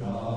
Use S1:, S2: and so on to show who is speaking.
S1: Ya